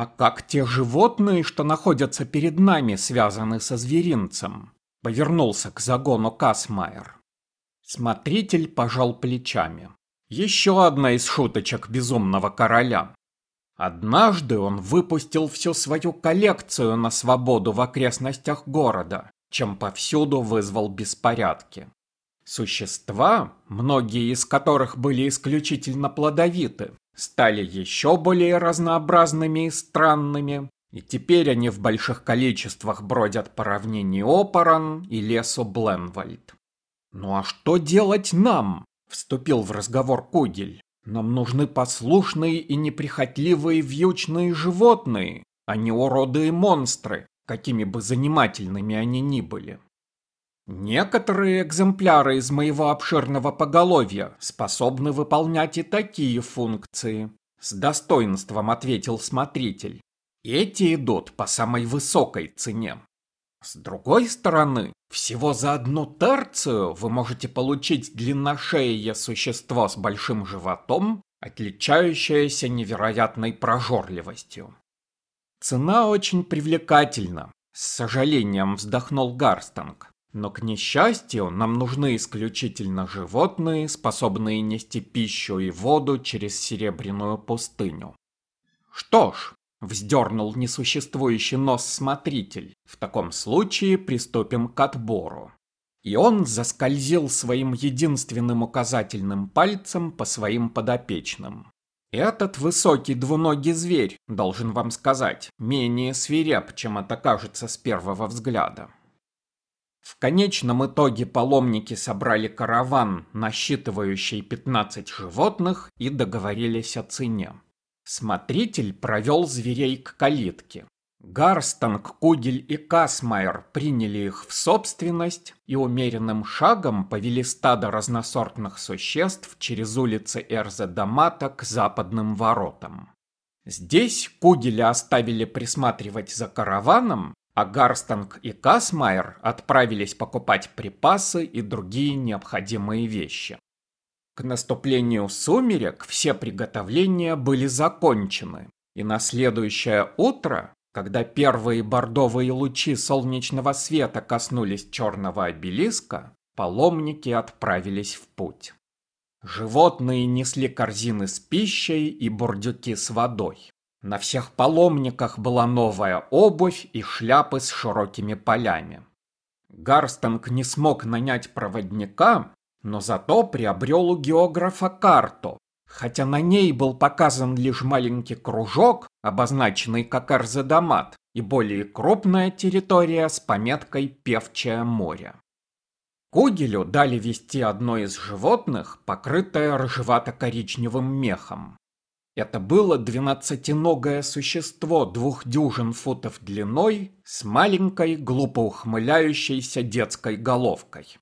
А как те животные, что находятся перед нами, связаны со зверинцем? Повернулся к загону Касмайер. Смотритель пожал плечами. Еще одна из шуточек безумного короля. Однажды он выпустил всю свою коллекцию на свободу в окрестностях города, чем повсюду вызвал беспорядки. Существа, многие из которых были исключительно плодовиты, стали еще более разнообразными и странными, и теперь они в больших количествах бродят по равнине Опоран и лесу Бленвальд. «Ну а что делать нам?» – вступил в разговор Кугель. «Нам нужны послушные и неприхотливые вьючные животные, а не уроды и монстры, какими бы занимательными они ни были. Некоторые экземпляры из моего обширного поголовья способны выполнять и такие функции, с достоинством ответил смотритель. Эти идут по самой высокой цене. С другой стороны, всего за одну терцию вы можете получить длинношеее существо с большим животом, отличающееся невероятной прожорливостью. Цена очень привлекательна, с сожалением вздохнул Гарстанг. Но, к несчастью, нам нужны исключительно животные, способные нести пищу и воду через серебряную пустыню. Что ж, вздернул несуществующий нос смотритель, в таком случае приступим к отбору. И он заскользил своим единственным указательным пальцем по своим подопечным. Этот высокий двуногий зверь, должен вам сказать, менее свиреп, чем это кажется с первого взгляда. В конечном итоге паломники собрали караван, насчитывающий 15 животных, и договорились о цене. Смотритель провел зверей к калитке. Гарстанг, Кугель и Касмайер приняли их в собственность и умеренным шагом повели стадо разносортных существ через улицы Эрза-Дамата к западным воротам. Здесь Кугеля оставили присматривать за караваном, а Гарстанг и Касмайер отправились покупать припасы и другие необходимые вещи. К наступлению сумерек все приготовления были закончены, и на следующее утро, когда первые бордовые лучи солнечного света коснулись черного обелиска, паломники отправились в путь. Животные несли корзины с пищей и бурдюки с водой. На всех паломниках была новая обувь и шляпы с широкими полями. Гарстонг не смог нанять проводника, но зато приобрел у географа карту, хотя на ней был показан лишь маленький кружок, обозначенный как Арзедамат, и более крупная территория с пометкой «Певчее море». Кугелю дали вести одно из животных, покрытое рыжевато-коричневым мехом. Это было двенадцатиногое существо двух дюжин футов длиной с маленькой, глупо ухмыляющейся детской головкой.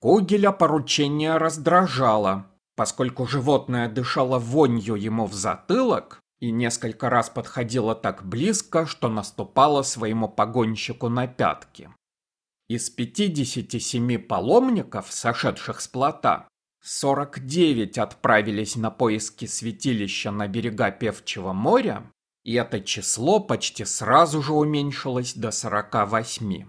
Кугеля поручение раздражало, поскольку животное дышало вонью ему в затылок и несколько раз подходило так близко, что наступало своему погонщику на пятки. Из 57 паломников, сошедших с плота, 49 отправились на поиски святилища на берега Певчего моря, и это число почти сразу же уменьшилось до 48.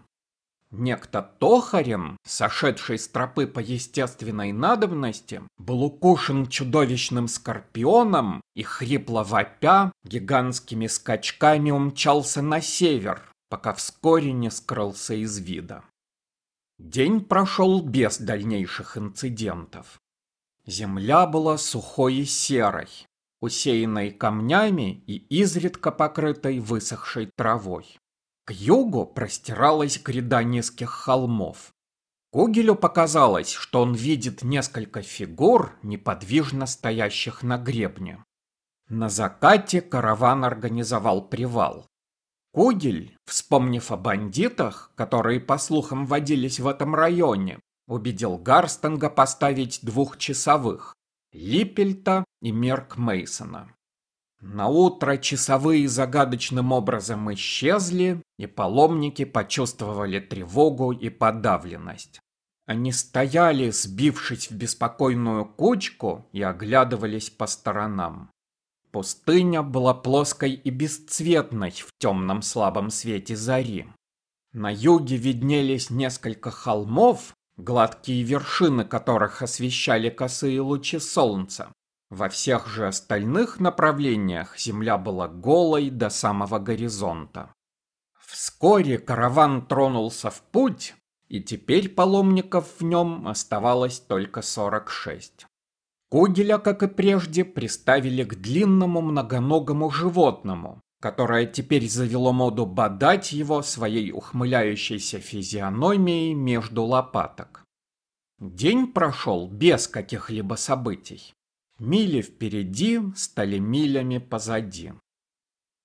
Некто Тохарин, сошедший с тропы по естественной надобности, был укушен чудовищным скорпионом и, хрипло вопя, гигантскими скачками умчался на север, пока вскоре не скрылся из вида. День прошел без дальнейших инцидентов. Земля была сухой и серой, усеянной камнями и изредка покрытой высохшей травой. К югу простиралась гряда низких холмов. Кугелю показалось, что он видит несколько фигур, неподвижно стоящих на гребне. На закате караван организовал привал. Кугель, вспомнив о бандитах, которые, по слухам, водились в этом районе, убедил Гарстенга поставить двухчасовых – Липпельта и Мерк Мейсона. На утро часовые загадочным образом исчезли, и паломники почувствовали тревогу и подавленность. Они стояли, сбившись в беспокойную кучку, и оглядывались по сторонам. Пустыня была плоской и бесцветной в темном слабом свете зари. На юге виднелись несколько холмов, гладкие вершины которых освещали косые лучи солнца. Во всех же остальных направлениях земля была голой до самого горизонта. Вскоре караван тронулся в путь, и теперь паломников в нем оставалось только 46. Кугеля, как и прежде, приставили к длинному многоногому животному, которое теперь завело моду бодать его своей ухмыляющейся физиономией между лопаток. День прошел без каких-либо событий. Мили впереди стали милями позади.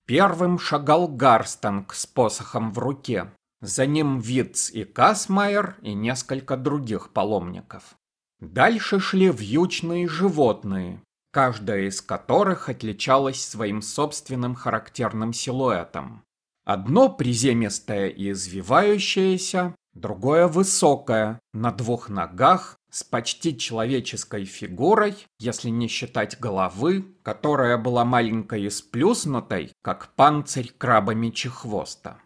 Первым шагал Гарстанг с посохом в руке. За ним Витц и Касмайер и несколько других паломников. Дальше шли вьючные животные, каждая из которых отличалась своим собственным характерным силуэтом. Одно приземистое и извивающееся, другое высокое, на двух ногах, с почти человеческой фигурой, если не считать головы, которая была маленькой и сплюснутой, как панцирь краба-мечехвоста.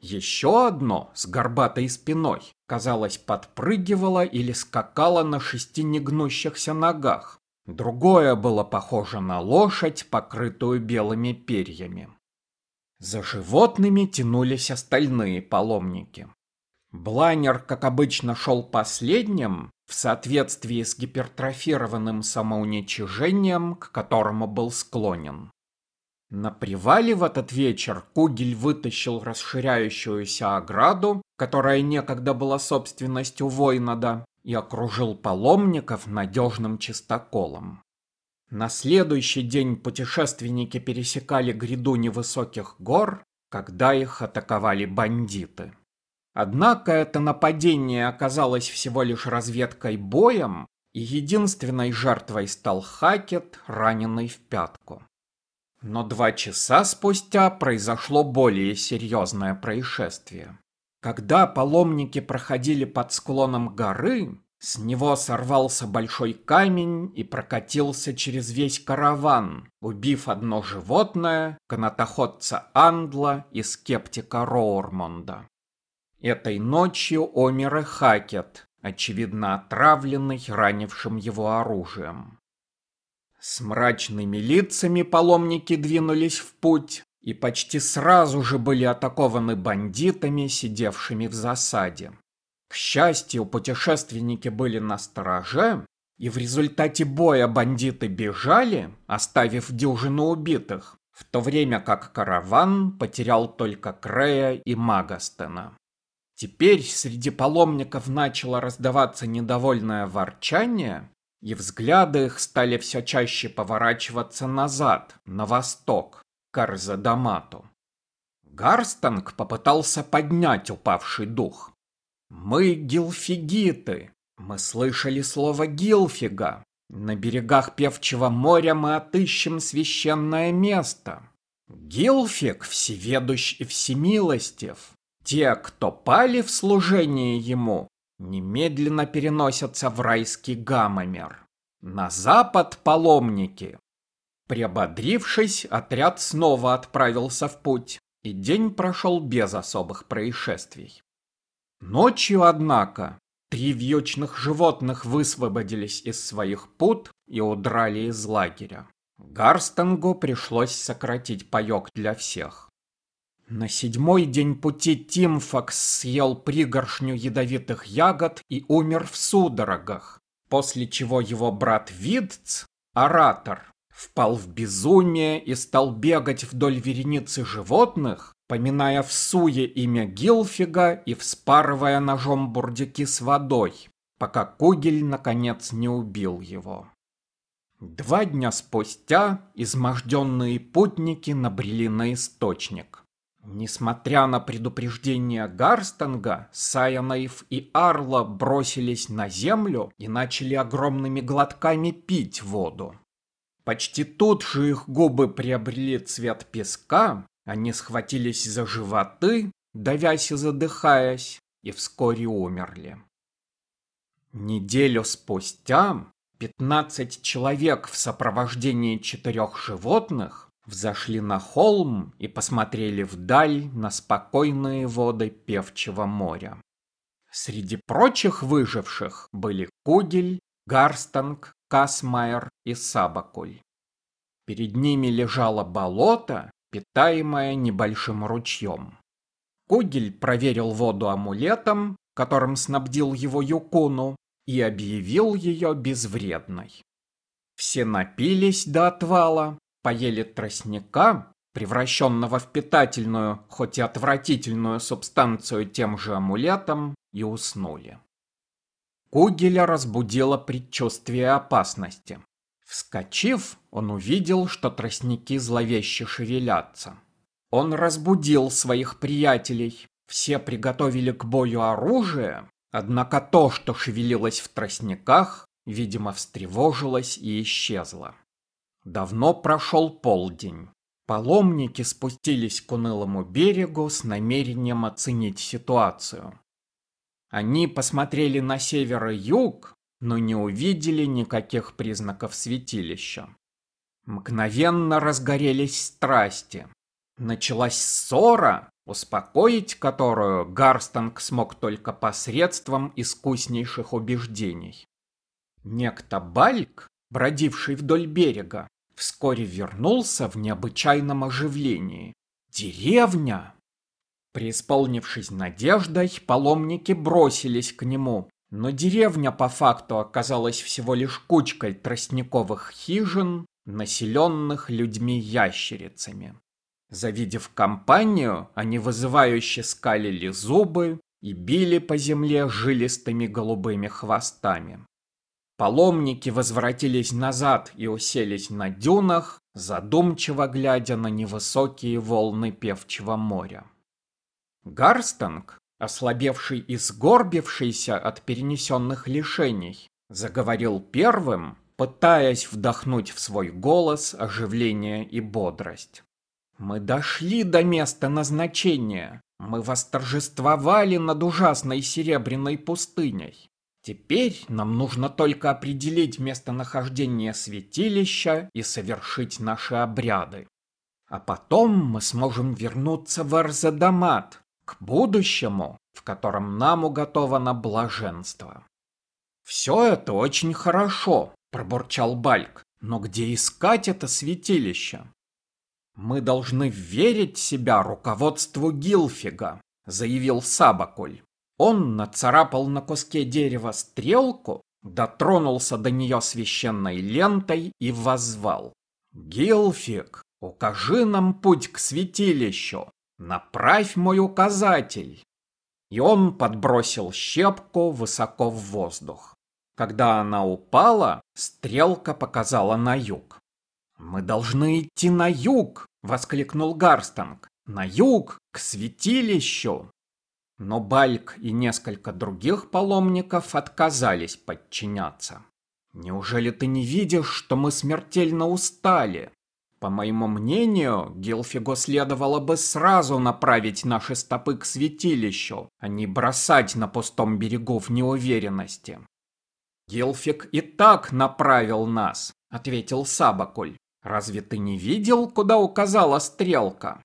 Еще одно, с горбатой спиной, казалось, подпрыгивало или скакало на шести негнущихся ногах. Другое было похоже на лошадь, покрытую белыми перьями. За животными тянулись остальные паломники. Блайнер, как обычно, шел последним, в соответствии с гипертрофированным самоуничижением, к которому был склонен. На привале в этот вечер Кугель вытащил расширяющуюся ограду, которая некогда была собственностью Войнада, и окружил паломников надежным чистоколом. На следующий день путешественники пересекали гряду невысоких гор, когда их атаковали бандиты. Однако это нападение оказалось всего лишь разведкой боем, и единственной жертвой стал Хакет, раненый в пятку. Но два часа спустя произошло более серьезное происшествие. Когда паломники проходили под склоном горы, с него сорвался большой камень и прокатился через весь караван, убив одно животное, канатоходца Андла и скептика Роурмонда. Этой ночью умер и Хакет, очевидно отравленный ранившим его оружием. С мрачными лицами паломники двинулись в путь и почти сразу же были атакованы бандитами, сидевшими в засаде. К счастью, путешественники были на стороже, и в результате боя бандиты бежали, оставив дюжину убитых, в то время как караван потерял только Крея и Магастена. Теперь среди паломников начало раздаваться недовольное ворчание, и взгляды их стали все чаще поворачиваться назад, на восток, к Арзадамату. Гарстанг попытался поднять упавший дух. «Мы гилфигиты. Мы слышали слово Гилфига. На берегах Певчего моря мы отыщем священное место. Гилфиг всеведущ и всемилостив. Те, кто пали в служении ему, немедленно переносятся в райский гаммамер. На запад паломники. Приободрившись, отряд снова отправился в путь, и день прошел без особых происшествий. Ночью, однако, три вьючных животных высвободились из своих пут и удрали из лагеря. Гарстенгу пришлось сократить паёк для всех. На седьмой день пути Тимфакс съел пригоршню ядовитых ягод и умер в судорогах, после чего его брат Видц, оратор, впал в безумие и стал бегать вдоль вереницы животных, поминая в суе имя Гилфига и вспарывая ножом бурдюки с водой, пока Кугель, наконец, не убил его. Два дня спустя изможденные путники набрели на источник. Несмотря на предупреждение Гарстанга, Сайанаев и Арла бросились на землю и начали огромными глотками пить воду. Почти тут же их губы приобрели цвет песка, они схватились за животы, давясь и задыхаясь, и вскоре умерли. Неделю спустя пятнадцать человек в сопровождении четырех животных взошли на холм и посмотрели вдаль на спокойные воды певчего моря. Среди прочих выживших были Кугель, Гарстанг, Касмайер и Сабакуль. Перед ними лежало болото, питаемое небольшим ручьем. Кугель проверил воду амулетом, которым снабдил его Юкуну, и объявил ее безвредной. Все напились до отвала, поели тростника, превращенного в питательную, хоть и отвратительную субстанцию тем же амулетом, и уснули. Кугеля разбудило предчувствие опасности. Вскочив, он увидел, что тростники зловеще шевелятся. Он разбудил своих приятелей. Все приготовили к бою оружие, однако то, что шевелилось в тростниках, видимо, встревожилось и исчезло. Давно прошел полдень. Паломники спустились к унылому берегу с намерением оценить ситуацию. Они посмотрели на север и юг, но не увидели никаких признаков святилища. Мгновенно разгорелись страсти. Началась ссора, успокоить которую Гарстанг смог только посредством искуснейших убеждений. Некто Бальк бродивший вдоль берега, вскоре вернулся в необычайном оживлении. Деревня! Преисполнившись надеждой, паломники бросились к нему, но деревня по факту оказалась всего лишь кучкой тростниковых хижин, населенных людьми-ящерицами. Завидев компанию, они вызывающе скалили зубы и били по земле жилистыми голубыми хвостами. Паломники возвратились назад и уселись на дюнах, задумчиво глядя на невысокие волны певчего моря. Гарстанг, ослабевший и сгорбившийся от перенесенных лишений, заговорил первым, пытаясь вдохнуть в свой голос оживление и бодрость. «Мы дошли до места назначения. Мы восторжествовали над ужасной серебряной пустыней. Теперь нам нужно только определить местонахождение святилища и совершить наши обряды. А потом мы сможем вернуться в Арзадамат, к будущему, в котором нам уготовано блаженство. «Все это очень хорошо», – пробурчал Бальк, – «но где искать это святилище?» «Мы должны верить себя руководству Гилфига», – заявил Сабакуль. Он нацарапал на куске дерева стрелку, дотронулся до нее священной лентой и воззвал. «Гилфик, укажи нам путь к святилищу, направь мой указатель!» И он подбросил щепку высоко в воздух. Когда она упала, стрелка показала на юг. «Мы должны идти на юг!» — воскликнул Гарстанг. «На юг, к святилищу!» Но Бальк и несколько других паломников отказались подчиняться. Неужели ты не видишь, что мы смертельно устали? По моему мнению, Гилфигу следовало бы сразу направить наши стопы к святилищу, а не бросать на пустом берегу в неуверенности. Гилфиг и так направил нас, ответил Сабакуль. Разве ты не видел, куда указала стрелка?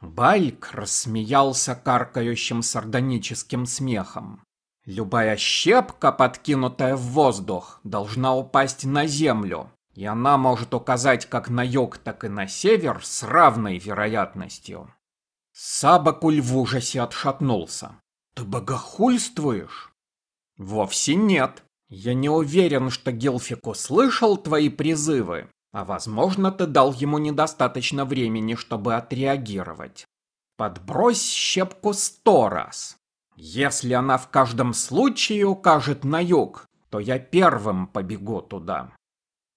Бальк рассмеялся каркающим сардоническим смехом. Любая щепка, подкинутая в воздух, должна упасть на землю, и она может указать как на юг, так и на север с равной вероятностью. Сабакуль в ужасе отшатнулся. «Ты богохульствуешь?» «Вовсе нет. Я не уверен, что Гилфик услышал твои призывы, а возможно, ты дал ему недостаточно времени, чтобы отреагировать. Подбрось щепку сто раз. Если она в каждом случае укажет на юг, то я первым побегу туда.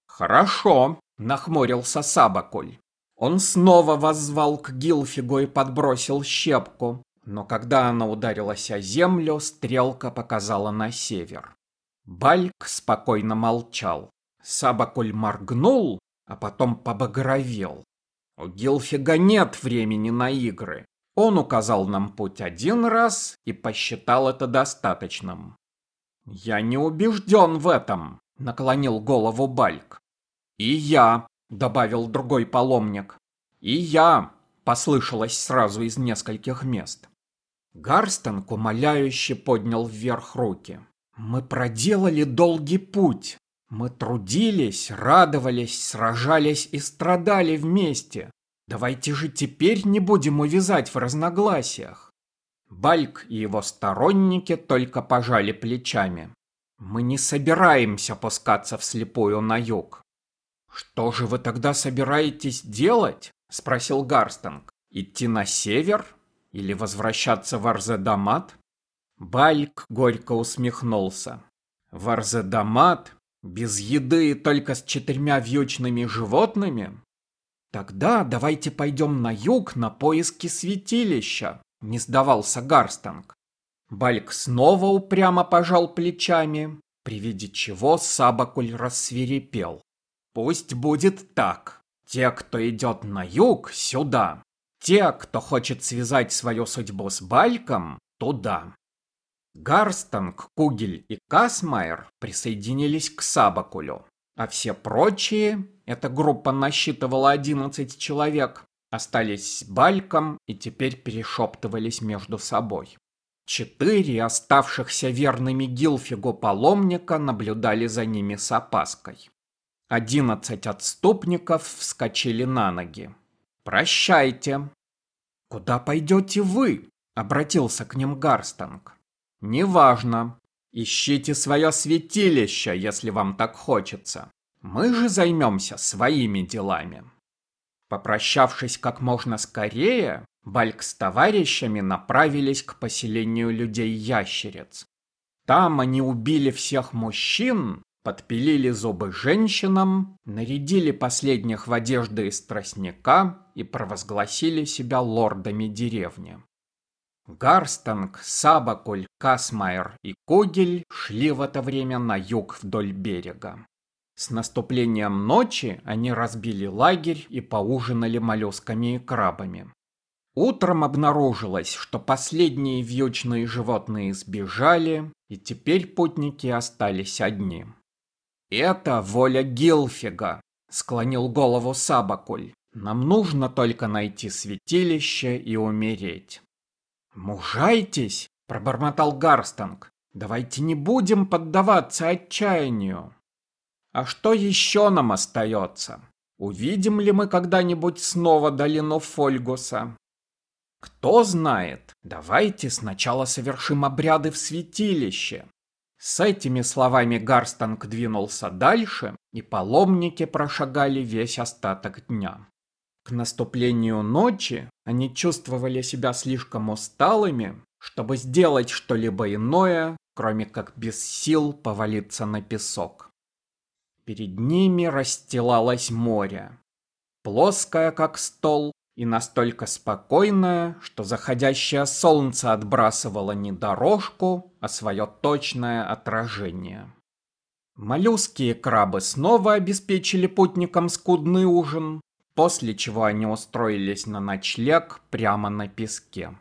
Хорошо, нахмурился Сабакуль. Он снова воззвал к Гилфигу и подбросил щепку, но когда она ударилась о землю, стрелка показала на север. Бальк спокойно молчал. Сабакуль моргнул, а потом побагровел. У Гилфига нет времени на игры. Он указал нам путь один раз и посчитал это достаточным. «Я не убежден в этом», — наклонил голову Бальк. И я, добавил другой паломник. И я, послышалось сразу из нескольких мест. Гарстонг умоляюще поднял вверх руки. Мы проделали долгий путь. Мы трудились, радовались, сражались и страдали вместе. Давайте же теперь не будем увязать в разногласиях. Бальк и его сторонники только пожали плечами. Мы не собираемся пускаться вслепую на юг. Что же вы тогда собираетесь делать? Спросил Гарстонг. Идти на север? Или возвращаться в Арзедамат? Бальк горько усмехнулся. В Арзедамат? Без еды и только с четырьмя вьючными животными? Тогда давайте пойдем на юг на поиски святилища, не сдавался Гарстонг. Бальк снова упрямо пожал плечами, при виде чего Сабакуль рассверепел. Пусть будет так. Те, кто идет на юг, сюда. Те, кто хочет связать свою судьбу с Бальком, туда. Гарстонг, Кугель и Касмайер присоединились к Сабакулю, а все прочие, эта группа насчитывала 11 человек, остались с Бальком и теперь перешептывались между собой. Четыре оставшихся верными Гилфигу паломника наблюдали за ними с опаской. Одиннадцать отступников вскочили на ноги. «Прощайте!» «Куда пойдете вы?» — обратился к ним Гарстонг. «Неважно. Ищите свое святилище, если вам так хочется. Мы же займемся своими делами». Попрощавшись как можно скорее, Бальк с товарищами направились к поселению людей-ящериц. Там они убили всех мужчин, подпилили зубы женщинам, нарядили последних в одежды из тростника и провозгласили себя лордами деревни. Гарстонг, Сабакуль, Касмайер и Когель шли в это время на юг вдоль берега. С наступлением ночи они разбили лагерь и поужинали моллюсками и крабами. Утром обнаружилось, что последние вьючные животные сбежали, и теперь путники остались одни. «Это воля Гилфига», — склонил голову Сабакуль. «Нам нужно только найти святилище и умереть». «Мужайтесь», — пробормотал Гарстонг. «Давайте не будем поддаваться отчаянию». «А что еще нам остается? Увидим ли мы когда-нибудь снова долину Фольгуса?» «Кто знает, давайте сначала совершим обряды в святилище, с этими словами Гарстонг двинулся дальше, и паломники прошагали весь остаток дня. К наступлению ночи они чувствовали себя слишком усталыми, чтобы сделать что-либо иное, кроме как без сил повалиться на песок. Перед ними расстилалось море. Плоское, как стол, и настолько спокойная, что заходящее солнце отбрасывало не дорожку, а свое точное отражение. Моллюски и крабы снова обеспечили путникам скудный ужин, после чего они устроились на ночлег прямо на песке.